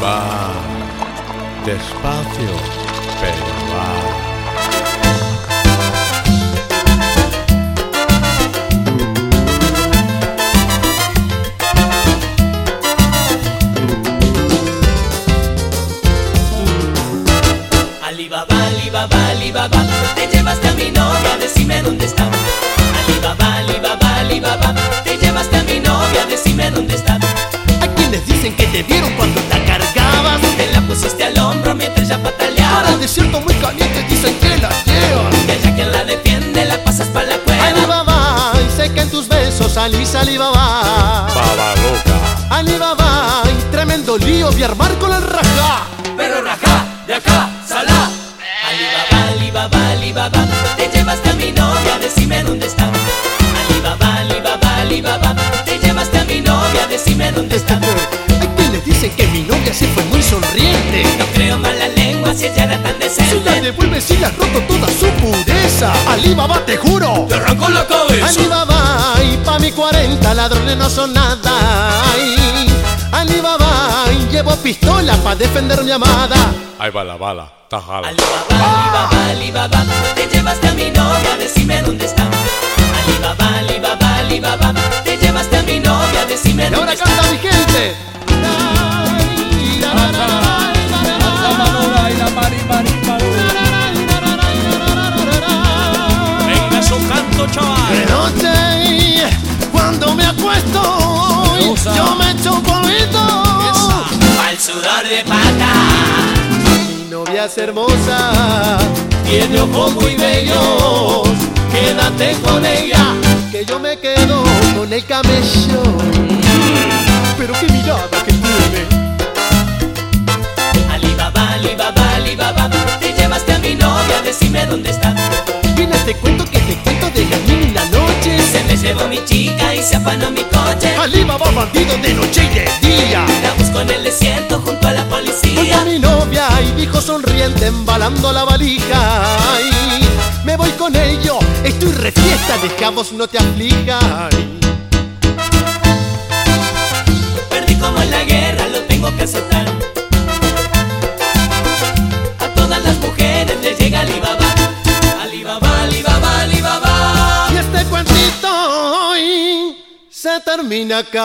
va. Despacio, pero va. Alibaba, Alibaba, Alibaba, te llevaste a mi novia, decime desierto muy caliente dicen que la llevan. Que ella quien la defiende, la pasas pa' la cueva. Alibaba, y sé que en tus besos salís Alibaba. Baba loca. Alibaba, y tremendo lío vi armar con el rajá. Pero rajá, de acá, salá. Alibaba, Alibaba, Alibaba, te llevaste a mi novia, decime dónde está. Alibaba, Alibaba, Alibaba, te llevaste a mi novia, decime dónde está. Hay quienes dicen que mi era tan Si la decente. devuelves si la has roto toda su pureza. Alibaba, te juro. Te arrancó la cabeza. Alibaba, y pa' mi 40 ladrones no son nada. Ay, Alibaba, y llevo pistola pa' defender mi amada. Ahí va la bala. Tajala. Alibaba, Alibaba, Alibaba, te llevaste a mi novia, decime dónde está. Alibaba, Alibaba, Alibaba, te llevaste a mi novia, decime Y ahora dónde está. canta mi gente. Sudor de pata, Mi novia es hermosa, tiene ojos muy bellos, quédate con ella. que yo me quedo con el camello. Pero qué mirada que tiene. Alibaba, Alibaba, Alibaba, te llevaste a mi novia, decime dónde está. En este cuento que te cuento de la y la noche. Se me llevó mi chica y se afanó mi coche. Alibaba bandido de noche y de día. La busco en el desierto sonriente embalando la valija. Ay, me voy con ello, estoy refiesta, de cabos no te aflijas. Perdí como en la guerra, lo tengo que aceptar. A todas las mujeres les llega Alibaba. Alibaba, Alibaba, Alibaba. Y este cuentito hoy se termina acá.